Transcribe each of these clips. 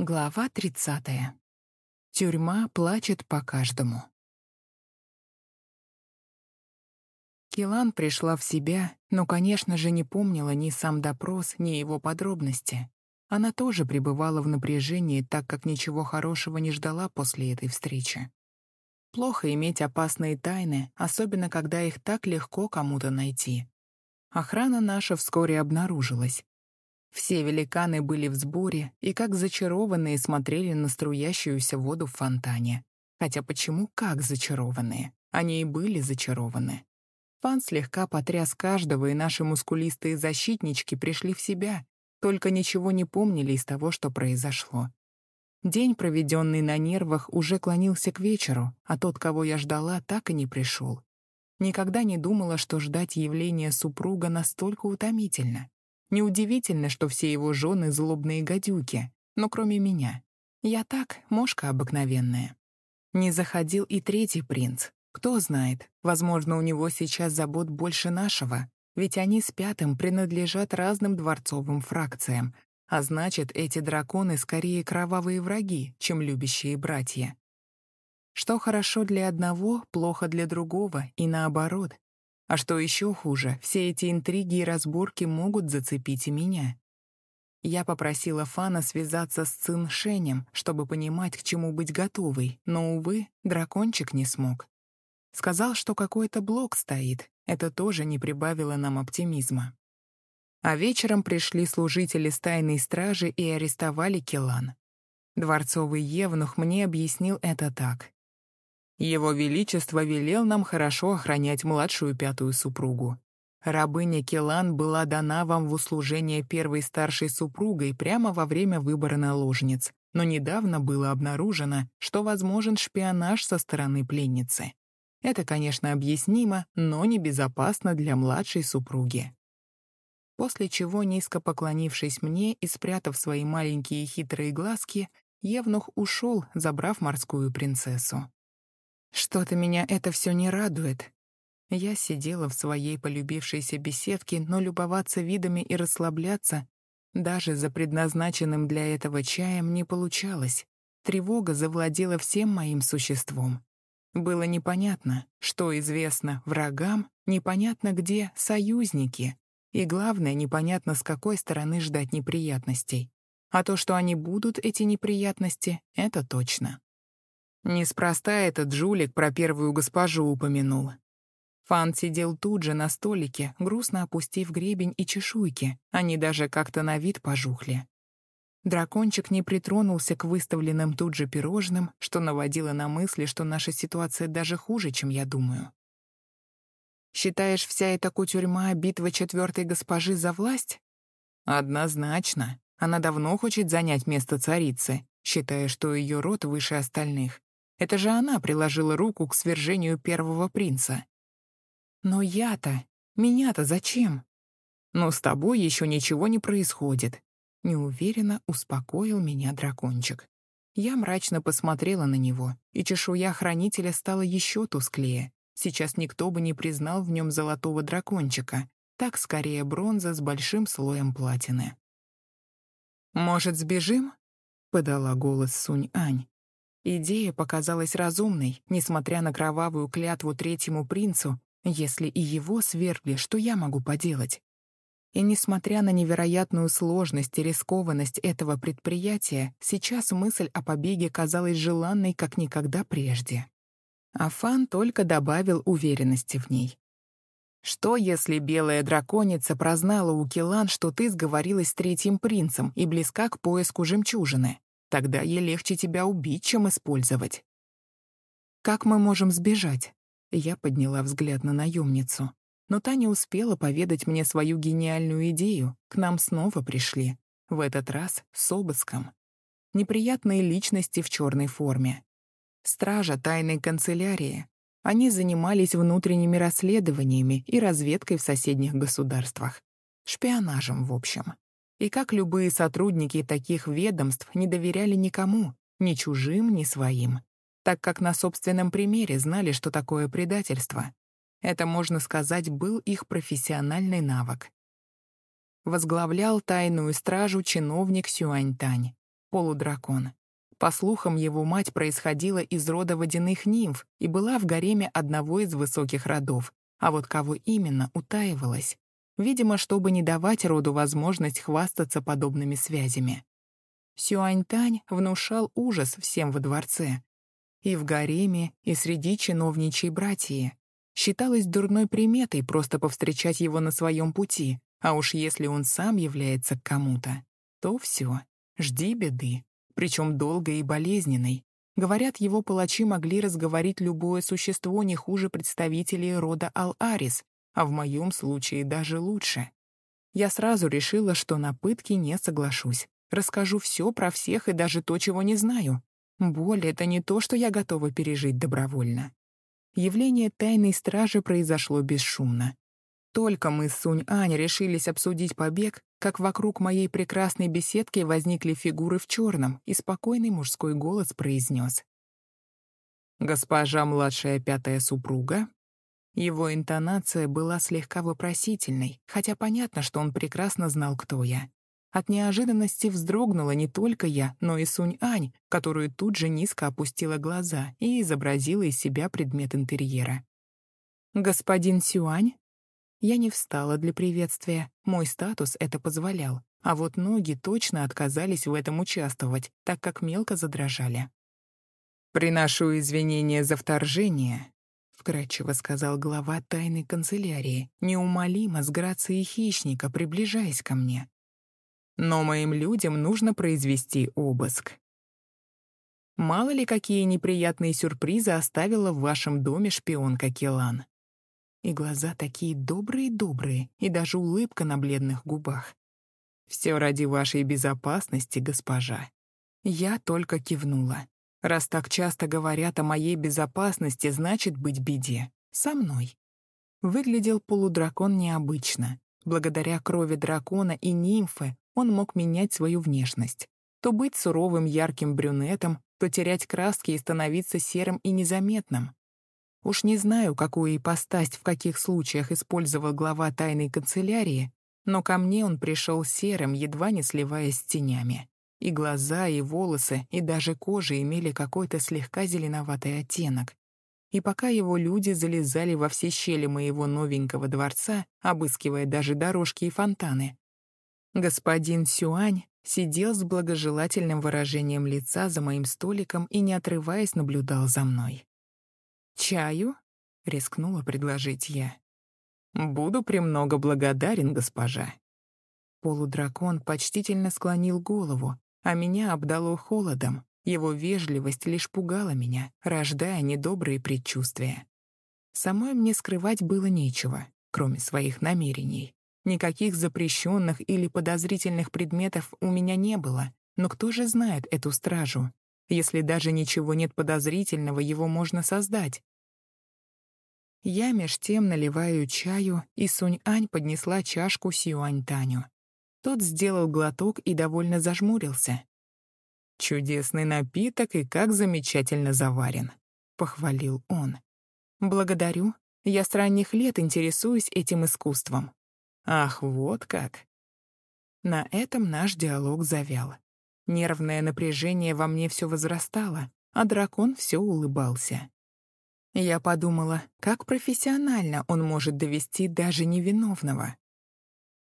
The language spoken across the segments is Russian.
Глава 30. Тюрьма плачет по каждому. Килан пришла в себя, но, конечно же, не помнила ни сам допрос, ни его подробности. Она тоже пребывала в напряжении, так как ничего хорошего не ждала после этой встречи. Плохо иметь опасные тайны, особенно когда их так легко кому-то найти. Охрана наша вскоре обнаружилась, все великаны были в сборе и как зачарованные смотрели на струящуюся воду в фонтане. Хотя почему как зачарованные? Они и были зачарованы. Фан слегка потряс каждого, и наши мускулистые защитнички пришли в себя, только ничего не помнили из того, что произошло. День, проведенный на нервах, уже клонился к вечеру, а тот, кого я ждала, так и не пришел. Никогда не думала, что ждать явления супруга настолько утомительно. Неудивительно, что все его жены злобные гадюки, но кроме меня. Я так, мошка обыкновенная. Не заходил и третий принц. Кто знает, возможно, у него сейчас забот больше нашего, ведь они с пятым принадлежат разным дворцовым фракциям, а значит, эти драконы скорее кровавые враги, чем любящие братья. Что хорошо для одного, плохо для другого, и наоборот. А что еще хуже, все эти интриги и разборки могут зацепить и меня. Я попросила Фана связаться с Цин Шенем, чтобы понимать, к чему быть готовой, но, увы, дракончик не смог. Сказал, что какой-то блок стоит, это тоже не прибавило нам оптимизма. А вечером пришли служители с тайной стражи и арестовали Келан. Дворцовый евнух мне объяснил это так. Его Величество велел нам хорошо охранять младшую пятую супругу. Рабыня Келан была дана вам в услужение первой старшей супругой прямо во время выбора наложниц, но недавно было обнаружено, что возможен шпионаж со стороны пленницы. Это, конечно, объяснимо, но небезопасно для младшей супруги. После чего, низко поклонившись мне и спрятав свои маленькие хитрые глазки, Евнух ушел, забрав морскую принцессу. Что-то меня это все не радует. Я сидела в своей полюбившейся беседке, но любоваться видами и расслабляться даже за предназначенным для этого чаем не получалось. Тревога завладела всем моим существом. Было непонятно, что известно врагам, непонятно где союзники, и главное, непонятно, с какой стороны ждать неприятностей. А то, что они будут, эти неприятности, это точно. Неспроста этот жулик про первую госпожу упомянул. Фан сидел тут же на столике, грустно опустив гребень и чешуйки. Они даже как-то на вид пожухли. Дракончик не притронулся к выставленным тут же пирожным, что наводило на мысли, что наша ситуация даже хуже, чем я думаю. «Считаешь, вся эта кутюрьма — битва четвертой госпожи за власть?» «Однозначно. Она давно хочет занять место царицы, считая, что ее род выше остальных. Это же она приложила руку к свержению первого принца. Но я-то, меня-то зачем? Но с тобой еще ничего не происходит. Неуверенно успокоил меня дракончик. Я мрачно посмотрела на него, и чешуя хранителя стала еще тусклее. Сейчас никто бы не признал в нем золотого дракончика, так скорее бронза с большим слоем платины. «Может, сбежим?» — подала голос Сунь-Ань. Идея показалась разумной, несмотря на кровавую клятву третьему принцу, если и его свергли, что я могу поделать? И несмотря на невероятную сложность и рискованность этого предприятия, сейчас мысль о побеге казалась желанной как никогда прежде. А Фан только добавил уверенности в ней. «Что, если белая драконица прознала у Килан, что ты сговорилась с третьим принцем и близка к поиску жемчужины? Тогда ей легче тебя убить, чем использовать. Как мы можем сбежать? Я подняла взгляд на наемницу. Но та не успела поведать мне свою гениальную идею. К нам снова пришли. В этот раз с обыском. Неприятные личности в черной форме. Стража тайной канцелярии. Они занимались внутренними расследованиями и разведкой в соседних государствах. Шпионажем, в общем. И как любые сотрудники таких ведомств не доверяли никому, ни чужим, ни своим, так как на собственном примере знали, что такое предательство. Это, можно сказать, был их профессиональный навык. Возглавлял тайную стражу чиновник Сюаньтань. полудракон. По слухам, его мать происходила из рода водяных нимф и была в гареме одного из высоких родов, а вот кого именно утаивалась. Видимо, чтобы не давать роду возможность хвастаться подобными связями. Сюаньтань внушал ужас всем во дворце. И в гареме, и среди чиновничьей братьи. Считалось дурной приметой просто повстречать его на своем пути, а уж если он сам является к кому-то, то все, жди беды причем долгой и болезненной. Говорят, его палачи могли разговорить любое существо не хуже представителей рода Ал-Арис, а в моем случае даже лучше. Я сразу решила, что на пытки не соглашусь. Расскажу все про всех и даже то, чего не знаю. Боль — это не то, что я готова пережить добровольно. Явление тайной стражи произошло бесшумно. Только мы с Сунь-Ань решились обсудить побег, как вокруг моей прекрасной беседки возникли фигуры в черном, и спокойный мужской голос произнес. «Госпожа младшая пятая супруга?» Его интонация была слегка вопросительной, хотя понятно, что он прекрасно знал, кто я. От неожиданности вздрогнула не только я, но и Сунь-Ань, которую тут же низко опустила глаза и изобразила из себя предмет интерьера. «Господин Сюань?» Я не встала для приветствия, мой статус это позволял, а вот ноги точно отказались в этом участвовать, так как мелко задрожали. «Приношу извинения за вторжение», — вкратчиво сказал глава тайной канцелярии, неумолимо с грацией хищника, приближаясь ко мне. «Но моим людям нужно произвести обыск. Мало ли какие неприятные сюрпризы оставила в вашем доме шпионка Келан. И глаза такие добрые-добрые, и даже улыбка на бледных губах. «Все ради вашей безопасности, госпожа». Я только кивнула. Раз так часто говорят о моей безопасности, значит быть беде. Со мной. Выглядел полудракон необычно. Благодаря крови дракона и нимфы он мог менять свою внешность. То быть суровым ярким брюнетом, то терять краски и становиться серым и незаметным. Уж не знаю, какую ипостась в каких случаях использовал глава тайной канцелярии, но ко мне он пришел серым, едва не сливаясь с тенями. И глаза, и волосы, и даже кожа имели какой-то слегка зеленоватый оттенок. И пока его люди залезали во все щели моего новенького дворца, обыскивая даже дорожки и фонтаны, господин Сюань сидел с благожелательным выражением лица за моим столиком и, не отрываясь, наблюдал за мной. «Чаю?» — рискнула предложить я. «Буду премного благодарен, госпожа». Полудракон почтительно склонил голову, а меня обдало холодом. Его вежливость лишь пугала меня, рождая недобрые предчувствия. Самой мне скрывать было нечего, кроме своих намерений. Никаких запрещенных или подозрительных предметов у меня не было, но кто же знает эту стражу? Если даже ничего нет подозрительного, его можно создать. Я меж тем наливаю чаю, и Сунь-Ань поднесла чашку Сюань-Таню. Тот сделал глоток и довольно зажмурился. «Чудесный напиток и как замечательно заварен», — похвалил он. «Благодарю. Я с ранних лет интересуюсь этим искусством». «Ах, вот как!» На этом наш диалог завял. Нервное напряжение во мне все возрастало, а дракон все улыбался. Я подумала, как профессионально он может довести даже невиновного.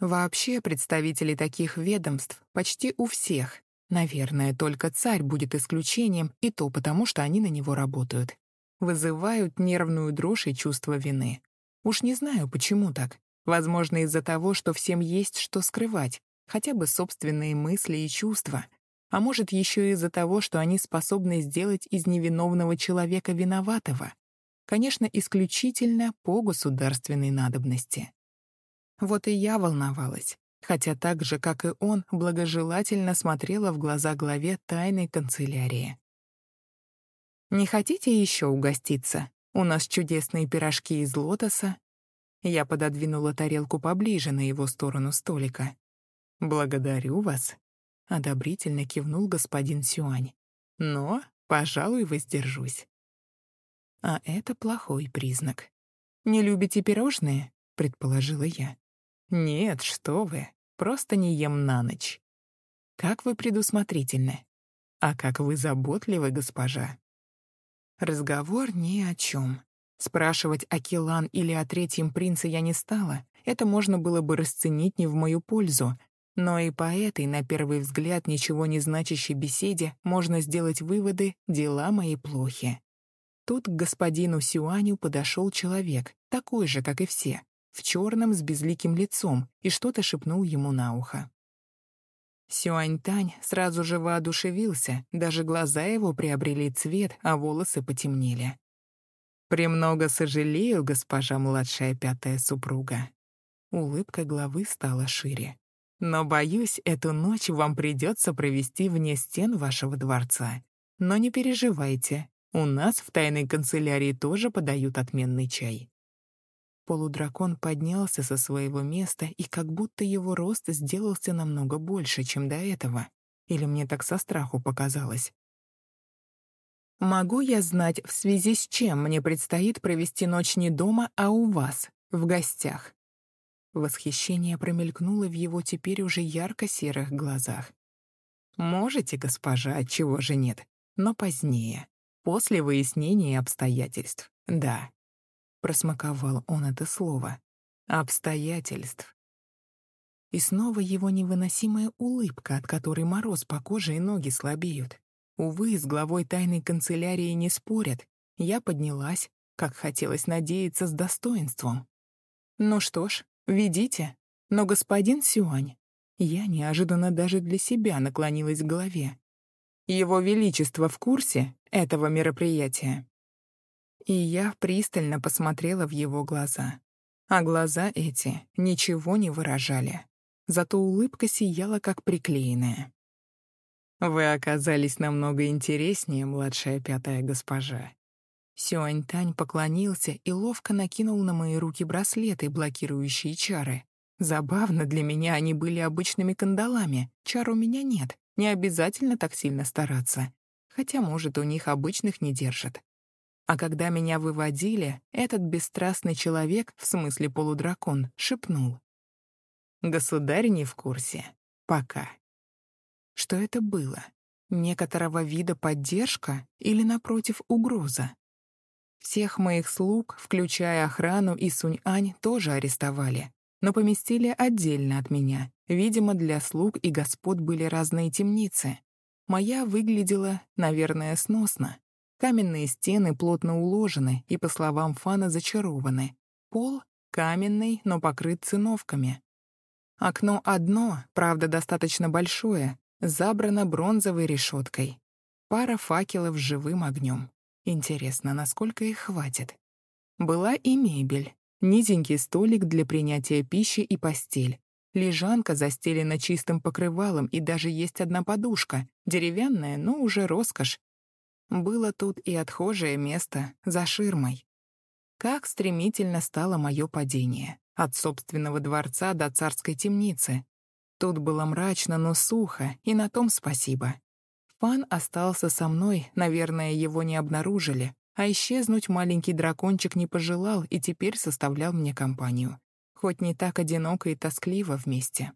Вообще, представители таких ведомств почти у всех. Наверное, только царь будет исключением, и то потому, что они на него работают. Вызывают нервную дрожь и чувство вины. Уж не знаю, почему так. Возможно, из-за того, что всем есть что скрывать, хотя бы собственные мысли и чувства, а может, еще из-за того, что они способны сделать из невиновного человека виноватого. Конечно, исключительно по государственной надобности. Вот и я волновалась, хотя так же, как и он, благожелательно смотрела в глаза главе тайной канцелярии. «Не хотите еще угоститься? У нас чудесные пирожки из лотоса». Я пододвинула тарелку поближе на его сторону столика. «Благодарю вас», — одобрительно кивнул господин Сюань. «Но, пожалуй, воздержусь». А это плохой признак. «Не любите пирожные?» — предположила я. «Нет, что вы, просто не ем на ночь». «Как вы предусмотрительны. А как вы заботливы, госпожа!» Разговор ни о чем. Спрашивать о Килан или о третьем принце я не стала. Это можно было бы расценить не в мою пользу. Но и по этой, на первый взгляд, ничего не значащей беседе можно сделать выводы «дела мои плохи». Тут к господину Сюаню подошел человек, такой же, как и все, в черном с безликим лицом, и что-то шепнул ему на ухо. Сюань-Тань сразу же воодушевился, даже глаза его приобрели цвет, а волосы потемнели. «Премного сожалею, госпожа младшая пятая супруга». Улыбка главы стала шире. «Но, боюсь, эту ночь вам придется провести вне стен вашего дворца. Но не переживайте, у нас в тайной канцелярии тоже подают отменный чай». Полудракон поднялся со своего места, и как будто его рост сделался намного больше, чем до этого. Или мне так со страху показалось. «Могу я знать, в связи с чем мне предстоит провести ночь не дома, а у вас, в гостях?» Восхищение промелькнуло в его теперь уже ярко-серых глазах. «Можете, госпожа, отчего же нет, но позднее, после выяснения обстоятельств, да, Просмаковал он это слово. Обстоятельств. И снова его невыносимая улыбка, от которой мороз по коже и ноги слабеют. Увы, с главой тайной канцелярии не спорят. Я поднялась, как хотелось надеяться, с достоинством. Ну что ж, ведите. Но господин Сюань... Я неожиданно даже для себя наклонилась к голове. Его Величество в курсе этого мероприятия. И я пристально посмотрела в его глаза. А глаза эти ничего не выражали. Зато улыбка сияла, как приклеенная. «Вы оказались намного интереснее, младшая пятая госпожа». Сюань-Тань поклонился и ловко накинул на мои руки браслеты, блокирующие чары. Забавно, для меня они были обычными кандалами. Чар у меня нет, не обязательно так сильно стараться. Хотя, может, у них обычных не держат. А когда меня выводили, этот бесстрастный человек, в смысле полудракон, шепнул. «Государь не в курсе. Пока». Что это было? Некоторого вида поддержка или, напротив, угроза? Всех моих слуг, включая охрану и Сунь-Ань, тоже арестовали, но поместили отдельно от меня. Видимо, для слуг и господ были разные темницы. Моя выглядела, наверное, сносно. Каменные стены плотно уложены и, по словам Фана, зачарованы. Пол каменный, но покрыт циновками. Окно одно, правда, достаточно большое, забрано бронзовой решеткой. Пара факелов с живым огнем. Интересно, насколько их хватит? Была и мебель. Низенький столик для принятия пищи и постель. Лежанка застелена чистым покрывалом, и даже есть одна подушка, деревянная, но уже роскошь, было тут и отхожее место за ширмой. Как стремительно стало мое падение. От собственного дворца до царской темницы. Тут было мрачно, но сухо, и на том спасибо. Фан остался со мной, наверное, его не обнаружили, а исчезнуть маленький дракончик не пожелал и теперь составлял мне компанию. Хоть не так одиноко и тоскливо вместе.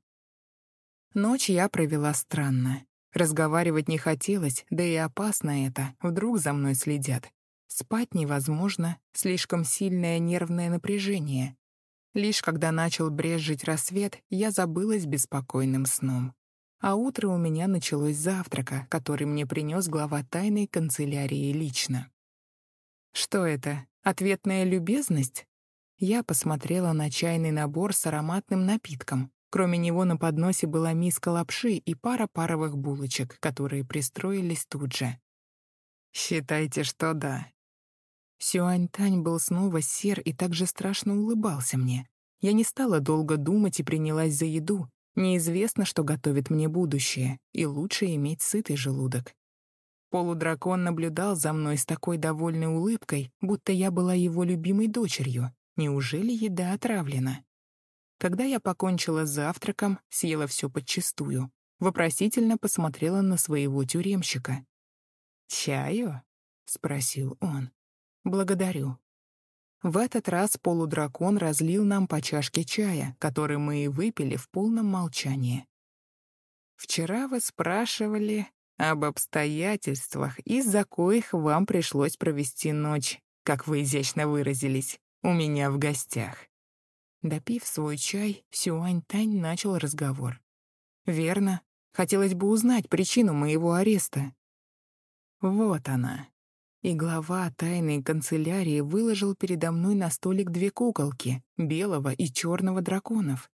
Ночь я провела странно. Разговаривать не хотелось, да и опасно это, вдруг за мной следят. Спать невозможно, слишком сильное нервное напряжение. Лишь когда начал брезжить рассвет, я забылась беспокойным сном. А утро у меня началось завтрака, который мне принес глава тайной канцелярии лично. Что это? Ответная любезность? Я посмотрела на чайный набор с ароматным напитком. Кроме него на подносе была миска лапши и пара паровых булочек, которые пристроились тут же. «Считайте, что да». Сюань-Тань был снова сер и также страшно улыбался мне. Я не стала долго думать и принялась за еду. Неизвестно, что готовит мне будущее, и лучше иметь сытый желудок. Полудракон наблюдал за мной с такой довольной улыбкой, будто я была его любимой дочерью. Неужели еда отравлена? Когда я покончила с завтраком, съела все подчистую, вопросительно посмотрела на своего тюремщика. «Чаю?» — спросил он. «Благодарю». В этот раз полудракон разлил нам по чашке чая, который мы и выпили в полном молчании. «Вчера вы спрашивали...» об обстоятельствах, из-за коих вам пришлось провести ночь, как вы изящно выразились, у меня в гостях». Допив свой чай, Сюань-Тань начал разговор. «Верно. Хотелось бы узнать причину моего ареста». Вот она. И глава тайной канцелярии выложил передо мной на столик две куколки — белого и черного драконов.